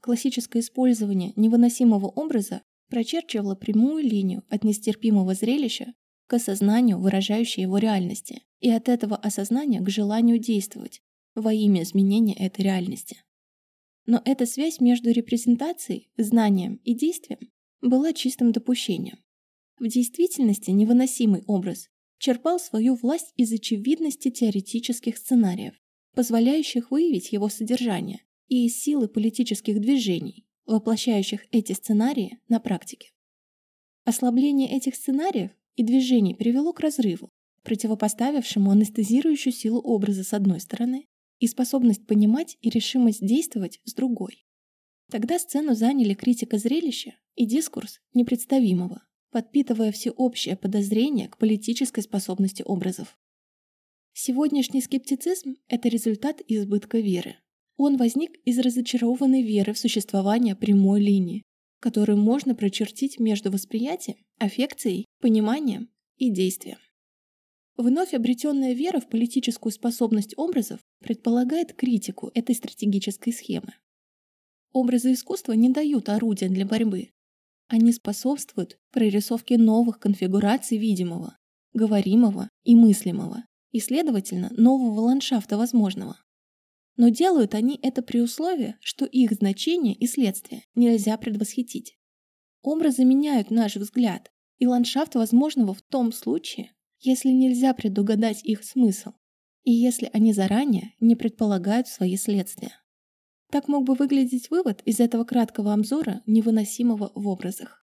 классическое использование невыносимого образа прочерчивало прямую линию от нестерпимого зрелища к осознанию, выражающей его реальности, и от этого осознания к желанию действовать во имя изменения этой реальности. Но эта связь между репрезентацией, знанием и действием была чистым допущением. В действительности невыносимый образ черпал свою власть из очевидности теоретических сценариев, позволяющих выявить его содержание, и из силы политических движений, воплощающих эти сценарии на практике. Ослабление этих сценариев и движений привело к разрыву, противопоставившему анестезирующую силу образа с одной стороны и способность понимать и решимость действовать с другой. Тогда сцену заняли критика зрелища и дискурс непредставимого, подпитывая всеобщее подозрение к политической способности образов. Сегодняшний скептицизм – это результат избытка веры. Он возник из разочарованной веры в существование прямой линии, которую можно прочертить между восприятием, аффекцией, пониманием и действием. Вновь обретенная вера в политическую способность образов предполагает критику этой стратегической схемы. Образы искусства не дают орудия для борьбы. Они способствуют прорисовке новых конфигураций видимого, говоримого и мыслимого, и, следовательно, нового ландшафта возможного. Но делают они это при условии, что их значение и следствие нельзя предвосхитить. Образы меняют наш взгляд, и ландшафт возможного в том случае, если нельзя предугадать их смысл, и если они заранее не предполагают свои следствия. Так мог бы выглядеть вывод из этого краткого обзора невыносимого в образах.